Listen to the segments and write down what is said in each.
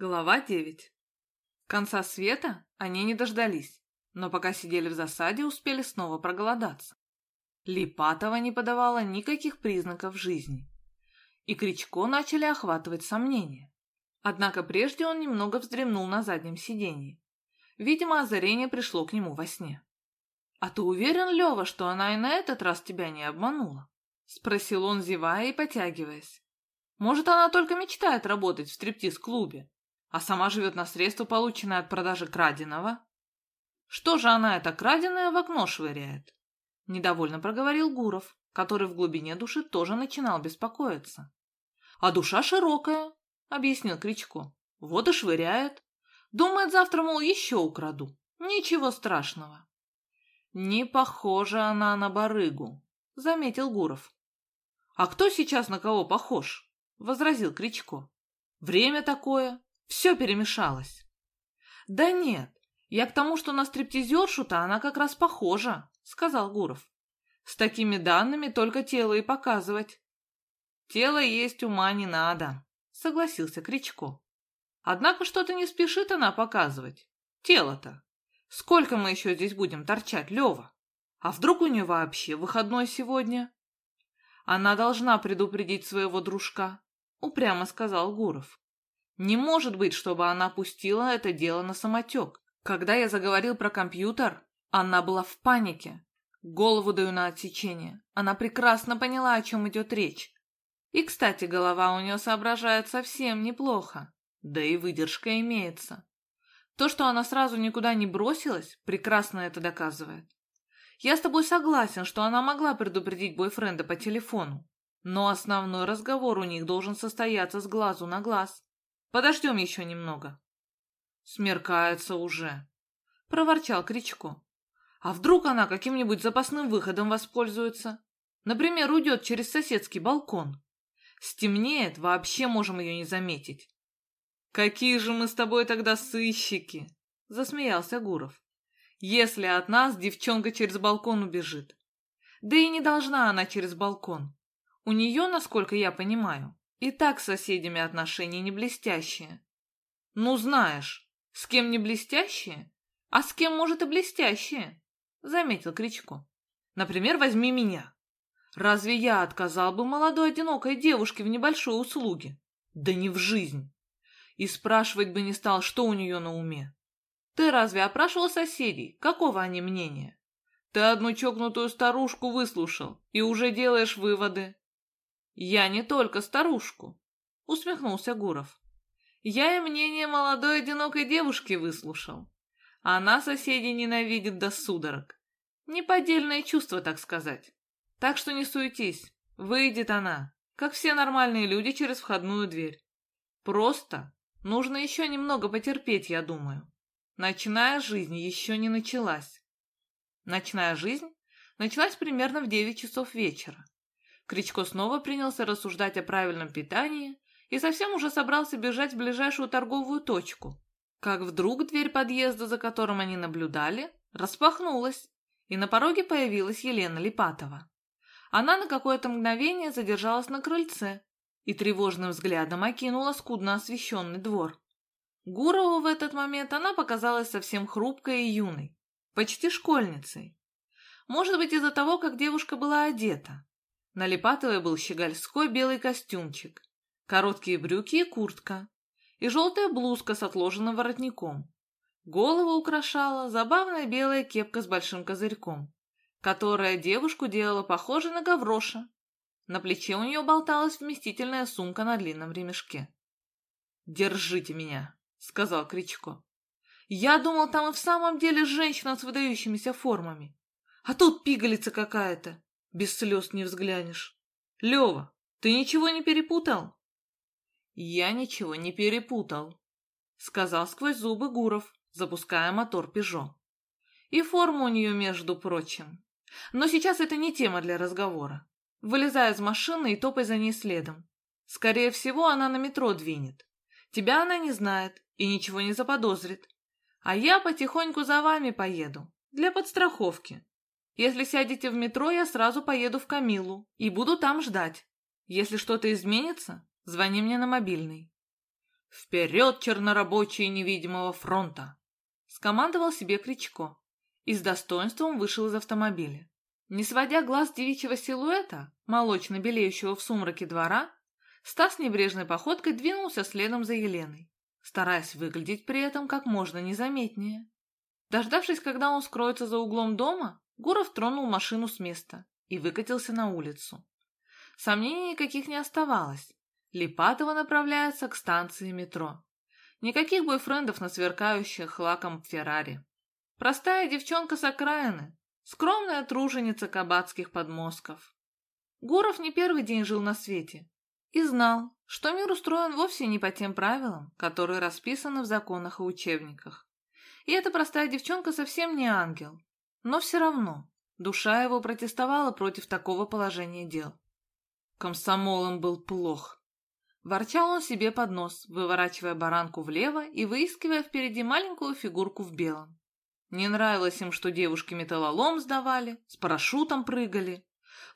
Глава 9. Конца света они не дождались, но пока сидели в засаде, успели снова проголодаться. Липатова не подавала никаких признаков жизни, и Кричко начали охватывать сомнения. Однако прежде он немного вздремнул на заднем сиденье. Видимо, озарение пришло к нему во сне. «А ты уверен, Лева, что она и на этот раз тебя не обманула?» — спросил он, зевая и потягиваясь. «Может, она только мечтает работать в стриптиз-клубе, а сама живет на средства, полученные от продажи краденого. Что же она это краденое в окно швыряет? Недовольно проговорил Гуров, который в глубине души тоже начинал беспокоиться. А душа широкая, объяснил Кричко. Вот и швыряет. Думает, завтра, мол, еще украду. Ничего страшного. Не похожа она на барыгу, заметил Гуров. А кто сейчас на кого похож? возразил Кричко. Время такое, все перемешалось. Да нет, я к тому, что на стриптизершу-то она как раз похожа, сказал Гуров. С такими данными только тело и показывать. Тело есть, ума не надо, согласился Кричко. Однако что-то не спешит она показывать. Тело-то. Сколько мы еще здесь будем торчать, Лева? А вдруг у нее вообще выходной сегодня? Она должна предупредить своего дружка, упрямо сказал Гуров. Не может быть, чтобы она пустила это дело на самотек. Когда я заговорил про компьютер, она была в панике. Голову даю на отсечение. Она прекрасно поняла, о чем идет речь. И, кстати, голова у нее соображает совсем неплохо. Да и выдержка имеется. То, что она сразу никуда не бросилась, прекрасно это доказывает. Я с тобой согласен, что она могла предупредить бойфренда по телефону. Но основной разговор у них должен состояться с глазу на глаз. Подождем еще немного. Смеркается уже, проворчал Кричко. А вдруг она каким-нибудь запасным выходом воспользуется? Например, уйдет через соседский балкон. Стемнеет, вообще можем ее не заметить. Какие же мы с тобой тогда сыщики? Засмеялся Гуров. Если от нас девчонка через балкон убежит. Да и не должна она через балкон. У нее, насколько я понимаю, и так с соседями отношения не блестящие. Ну, знаешь, с кем не блестящие, а с кем, может, и блестящие, заметил Кричко. Например, возьми меня. Разве я отказал бы молодой одинокой девушке в небольшой услуге? Да не в жизнь. И спрашивать бы не стал, что у нее на уме. Ты разве опрашивал соседей? Какого они мнения? Ты одну чокнутую старушку выслушал и уже делаешь выводы. «Я не только старушку», — усмехнулся Гуров. «Я и мнение молодой одинокой девушки выслушал. Она соседей ненавидит до судорог. Неподдельное чувство, так сказать. Так что не суетись, выйдет она, как все нормальные люди, через входную дверь. Просто нужно еще немного потерпеть, я думаю. Ночная жизнь еще не началась». Ночная жизнь началась примерно в девять часов вечера. Кричко снова принялся рассуждать о правильном питании и совсем уже собрался бежать в ближайшую торговую точку. Как вдруг дверь подъезда, за которым они наблюдали, распахнулась, и на пороге появилась Елена Липатова. Она на какое-то мгновение задержалась на крыльце и тревожным взглядом окинула скудно освещенный двор. Гурову в этот момент она показалась совсем хрупкой и юной, почти школьницей. Может быть, из-за того, как девушка была одета. На Липатовой был щегольской белый костюмчик, короткие брюки и куртка, и желтая блузка с отложенным воротником. Голову украшала забавная белая кепка с большим козырьком, которая девушку делала похожей на гавроша. На плече у нее болталась вместительная сумка на длинном ремешке. «Держите меня», — сказал Кричко. «Я думал, там и в самом деле женщина с выдающимися формами. А тут пигалица какая-то без слез не взглянешь. Лева, ты ничего не перепутал? Я ничего не перепутал, сказал сквозь зубы Гуров, запуская мотор Пежо. И форма у нее, между прочим. Но сейчас это не тема для разговора. Вылезай из машины и топай за ней следом. Скорее всего, она на метро двинет. Тебя она не знает и ничего не заподозрит. А я потихоньку за вами поеду, для подстраховки. Если сядете в метро, я сразу поеду в Камилу и буду там ждать. Если что-то изменится, звони мне на мобильный. «Вперед, чернорабочие невидимого фронта!» Скомандовал себе Кричко и с достоинством вышел из автомобиля. Не сводя глаз девичьего силуэта, молочно белеющего в сумраке двора, Стас небрежной походкой двинулся следом за Еленой, стараясь выглядеть при этом как можно незаметнее. Дождавшись, когда он скроется за углом дома, Гуров тронул машину с места и выкатился на улицу. Сомнений никаких не оставалось. Липатова направляется к станции метро. Никаких бойфрендов на сверкающих лаком Феррари. Простая девчонка с окраины, скромная труженица кабацких подмостков. Гуров не первый день жил на свете и знал, что мир устроен вовсе не по тем правилам, которые расписаны в законах и учебниках. И эта простая девчонка совсем не ангел. Но все равно душа его протестовала против такого положения дел. Комсомолом был плох. Ворчал он себе под нос, выворачивая баранку влево и выискивая впереди маленькую фигурку в белом. Не нравилось им, что девушки металлолом сдавали, с парашютом прыгали.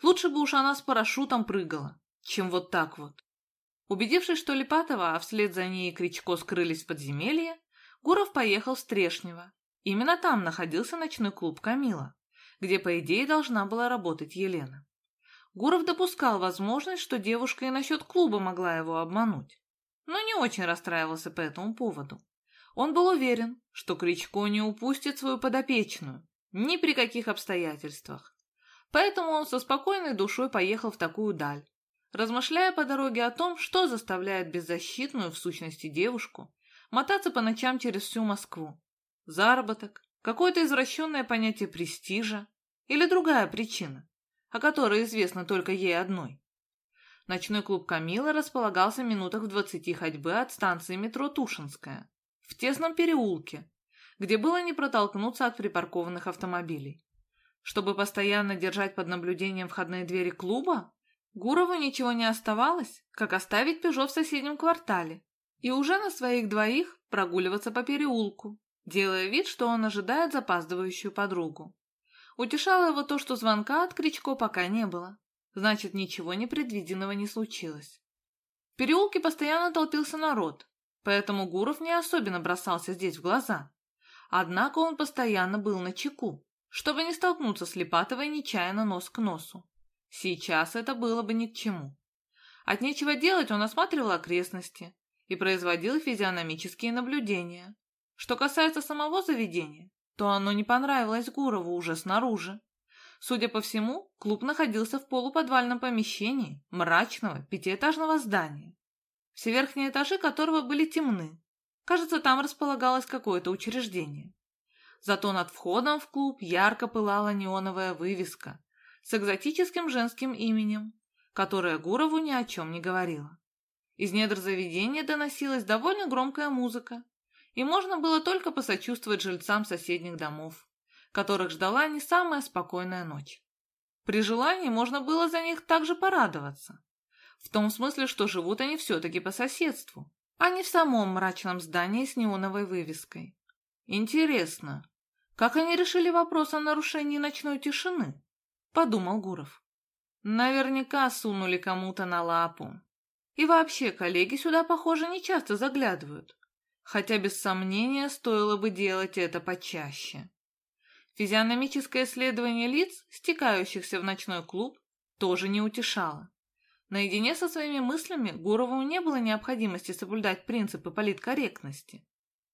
Лучше бы уж она с парашютом прыгала, чем вот так вот. Убедившись, что Липатова, а вслед за ней Кричко скрылись в подземелье, Гуров поехал в Стрешнево. Именно там находился ночной клуб «Камила», где, по идее, должна была работать Елена. Гуров допускал возможность, что девушка и насчет клуба могла его обмануть, но не очень расстраивался по этому поводу. Он был уверен, что Кричко не упустит свою подопечную ни при каких обстоятельствах. Поэтому он со спокойной душой поехал в такую даль, размышляя по дороге о том, что заставляет беззащитную, в сущности, девушку мотаться по ночам через всю Москву. Заработок, какое-то извращенное понятие престижа или другая причина, о которой известно только ей одной. Ночной клуб Камила располагался в минутах в двадцати ходьбы от станции метро Тушинская, в тесном переулке, где было не протолкнуться от припаркованных автомобилей. Чтобы постоянно держать под наблюдением входные двери клуба, Гурову ничего не оставалось, как оставить Пежо в соседнем квартале и уже на своих двоих прогуливаться по переулку, делая вид, что он ожидает запаздывающую подругу. Утешало его то, что звонка от Кричко пока не было. Значит, ничего непредвиденного не случилось. В переулке постоянно толпился народ, поэтому Гуров не особенно бросался здесь в глаза. Однако он постоянно был на чеку, чтобы не столкнуться с Липатовой нечаянно нос к носу. Сейчас это было бы ни к чему. От нечего делать он осматривал окрестности и производил физиономические наблюдения. Что касается самого заведения, то оно не понравилось Гурову уже снаружи. Судя по всему, клуб находился в полуподвальном помещении мрачного пятиэтажного здания, все верхние этажи которого были темны. Кажется, там располагалось какое-то учреждение. Зато над входом в клуб ярко пылала неоновая вывеска с экзотическим женским именем, которая Гурову ни о чем не говорила. Из недр заведения доносилась довольно громкая музыка, и можно было только посочувствовать жильцам соседних домов, которых ждала не самая спокойная ночь. При желании можно было за них также порадоваться, в том смысле, что живут они все-таки по соседству, а не в самом мрачном здании с неоновой вывеской. Интересно, как они решили вопрос о нарушении ночной тишины? Подумал Гуров. Наверняка сунули кому-то на лапу. И вообще, коллеги сюда, похоже, не часто заглядывают хотя без сомнения стоило бы делать это почаще. Физиономическое исследование лиц, стекающихся в ночной клуб, тоже не утешало. Наедине со своими мыслями Гурову не было необходимости соблюдать принципы политкорректности,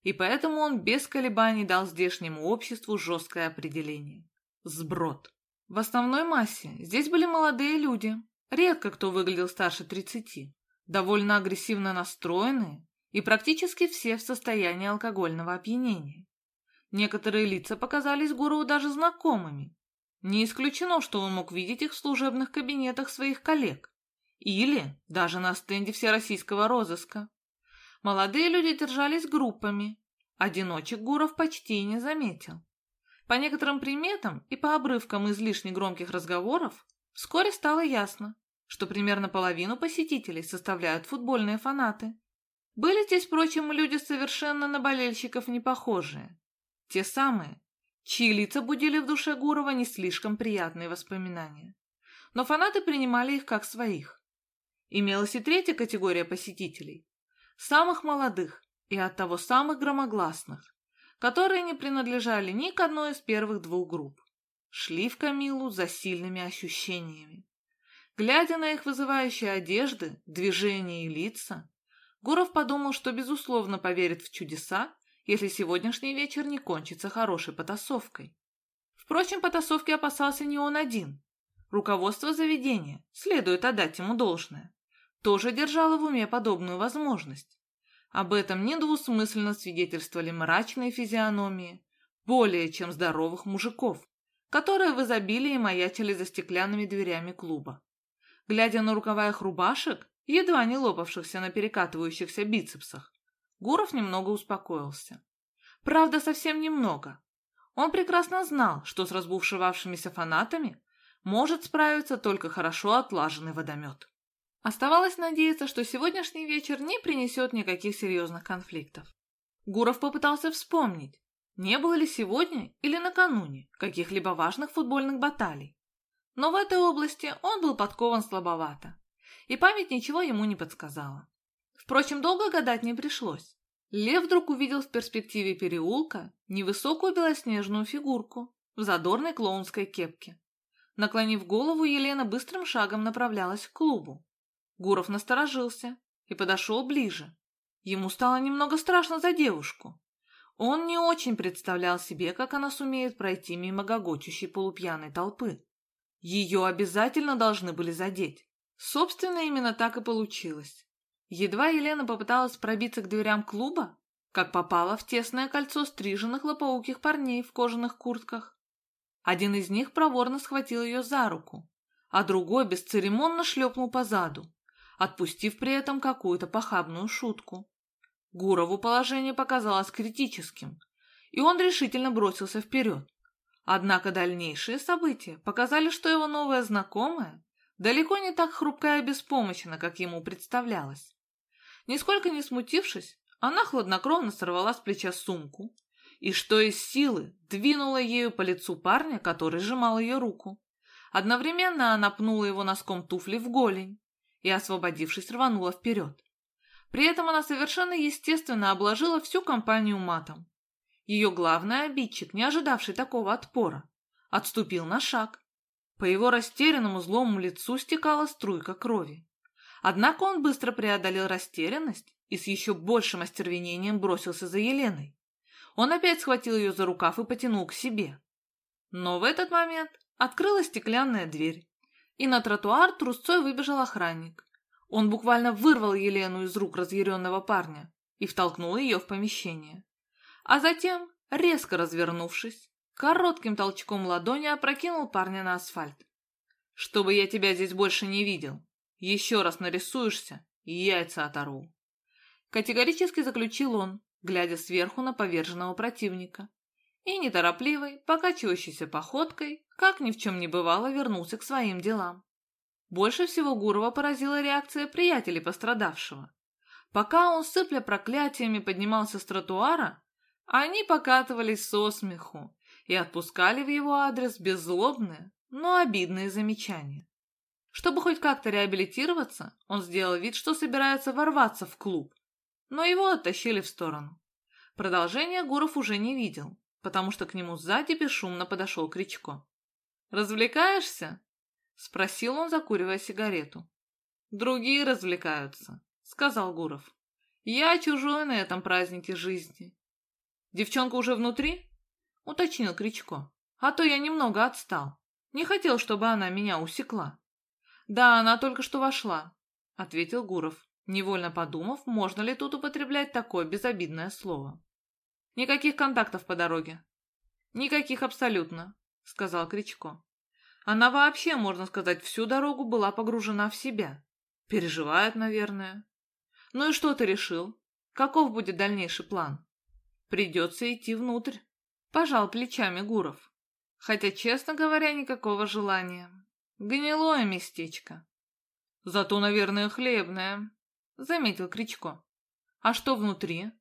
и поэтому он без колебаний дал здешнему обществу жесткое определение – сброд. В основной массе здесь были молодые люди, редко кто выглядел старше тридцати, довольно агрессивно настроенные, и практически все в состоянии алкогольного опьянения. Некоторые лица показались Гурову даже знакомыми. Не исключено, что он мог видеть их в служебных кабинетах своих коллег или даже на стенде всероссийского розыска. Молодые люди держались группами, одиночек Гуров почти не заметил. По некоторым приметам и по обрывкам излишне громких разговоров вскоре стало ясно, что примерно половину посетителей составляют футбольные фанаты. Были здесь, впрочем, люди совершенно на болельщиков не похожие. Те самые, чьи лица будили в душе Гурова не слишком приятные воспоминания. Но фанаты принимали их как своих. Имелась и третья категория посетителей. самых молодых и оттого самых громогласных, которые не принадлежали ни к одной из первых двух групп, шли в Камилу за сильными ощущениями. Глядя на их вызывающие одежды, движения и лица, Гуров подумал, что безусловно поверит в чудеса, если сегодняшний вечер не кончится хорошей потасовкой. Впрочем, потасовки опасался не он один. Руководство заведения, следует отдать ему должное, тоже держало в уме подобную возможность. Об этом недвусмысленно свидетельствовали мрачные физиономии более чем здоровых мужиков, которые в изобилии маячили за стеклянными дверями клуба. Глядя на рукава их рубашек, едва не лопавшихся на перекатывающихся бицепсах, Гуров немного успокоился. Правда, совсем немного. Он прекрасно знал, что с разбушевавшимися фанатами может справиться только хорошо отлаженный водомет. Оставалось надеяться, что сегодняшний вечер не принесет никаких серьезных конфликтов. Гуров попытался вспомнить, не было ли сегодня или накануне каких-либо важных футбольных баталий. Но в этой области он был подкован слабовато, и память ничего ему не подсказала. Впрочем, долго гадать не пришлось. Лев вдруг увидел в перспективе переулка невысокую белоснежную фигурку в задорной клоунской кепке. Наклонив голову, Елена быстрым шагом направлялась к клубу. Гуров насторожился и подошел ближе. Ему стало немного страшно за девушку. Он не очень представлял себе, как она сумеет пройти мимо гогочущей полупьяной толпы. Ее обязательно должны были задеть. Собственно, именно так и получилось. Едва Елена попыталась пробиться к дверям клуба, как попала в тесное кольцо стриженных лопоуких парней в кожаных куртках. Один из них проворно схватил ее за руку, а другой бесцеремонно шлепнул по заду, отпустив при этом какую-то похабную шутку. Гурову положение показалось критическим, и он решительно бросился вперед. Однако дальнейшие события показали, что его новая знакомая далеко не так хрупкая и беспомощна, как ему представлялось. Нисколько не смутившись, она хладнокровно сорвала с плеча сумку и, что из силы, двинула ею по лицу парня, который сжимал ее руку. Одновременно она пнула его носком туфли в голень и, освободившись, рванула вперед. При этом она совершенно естественно обложила всю компанию матом. Ее главный обидчик, не ожидавший такого отпора, отступил на шаг. По его растерянному злому лицу стекала струйка крови. Однако он быстро преодолел растерянность и с еще большим остервенением бросился за Еленой. Он опять схватил ее за рукав и потянул к себе. Но в этот момент открылась стеклянная дверь, и на тротуар трусцой выбежал охранник. Он буквально вырвал Елену из рук разъяренного парня и втолкнул ее в помещение а затем, резко развернувшись, коротким толчком ладони опрокинул парня на асфальт. «Чтобы я тебя здесь больше не видел. Еще раз нарисуешься, яйца оторву». Категорически заключил он, глядя сверху на поверженного противника. И неторопливой, покачивающейся походкой, как ни в чем не бывало, вернулся к своим делам. Больше всего Гурова поразила реакция приятелей пострадавшего. Пока он, сыпля проклятиями, поднимался с тротуара, они покатывались со смеху и отпускали в его адрес беззлобные, но обидные замечания. Чтобы хоть как-то реабилитироваться, он сделал вид, что собирается ворваться в клуб, но его оттащили в сторону. Продолжение Гуров уже не видел, потому что к нему сзади бесшумно подошел Кричко. «Развлекаешься?» — спросил он, закуривая сигарету. «Другие развлекаются», — сказал Гуров. «Я чужой на этом празднике жизни «Девчонка уже внутри?» — уточнил Кричко. «А то я немного отстал. Не хотел, чтобы она меня усекла». «Да, она только что вошла», — ответил Гуров, невольно подумав, можно ли тут употреблять такое безобидное слово. «Никаких контактов по дороге». «Никаких абсолютно», — сказал Кричко. Она вообще, можно сказать, всю дорогу была погружена в себя. Переживает, наверное. Ну и что ты решил? Каков будет дальнейший план? Придется идти внутрь. Пожал плечами Гуров. Хотя, честно говоря, никакого желания. Гнилое местечко. Зато, наверное, хлебное, заметил Кричко. А что внутри?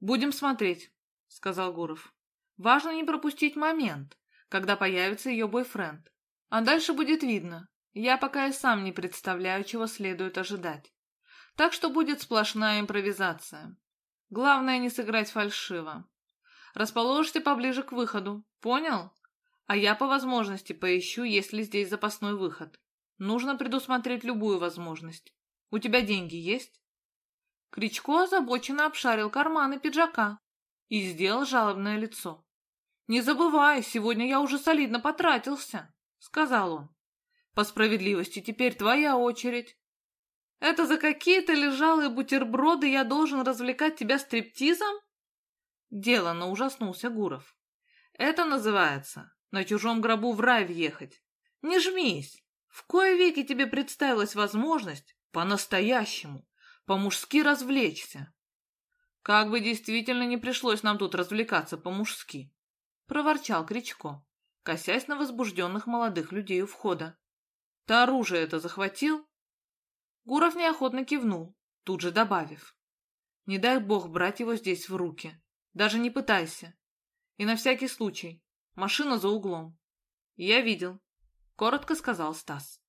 Будем смотреть, сказал Гуров. Важно не пропустить момент, когда появится ее бойфренд. А дальше будет видно. Я пока и сам не представляю, чего следует ожидать. Так что будет сплошная импровизация. Главное не сыграть фальшиво. Расположишься поближе к выходу, понял? А я по возможности поищу, есть ли здесь запасной выход. Нужно предусмотреть любую возможность. У тебя деньги есть? Кричко озабоченно обшарил карманы пиджака и сделал жалобное лицо. «Не забывай, сегодня я уже солидно потратился», — сказал он. «По справедливости теперь твоя очередь. Это за какие-то лежалые бутерброды я должен развлекать тебя стриптизом?» Делано ужаснулся Гуров. «Это называется на чужом гробу в рай въехать. Не жмись. В кое веки тебе представилась возможность по-настоящему, по-мужски развлечься. Как бы действительно не пришлось нам тут развлекаться по-мужски, проворчал Кричко, косясь на возбужденных молодых людей у входа. Ты оружие это захватил? Гуров неохотно кивнул, тут же добавив. Не дай бог брать его здесь в руки. Даже не пытайся. И на всякий случай. Машина за углом. Я видел, коротко сказал Стас.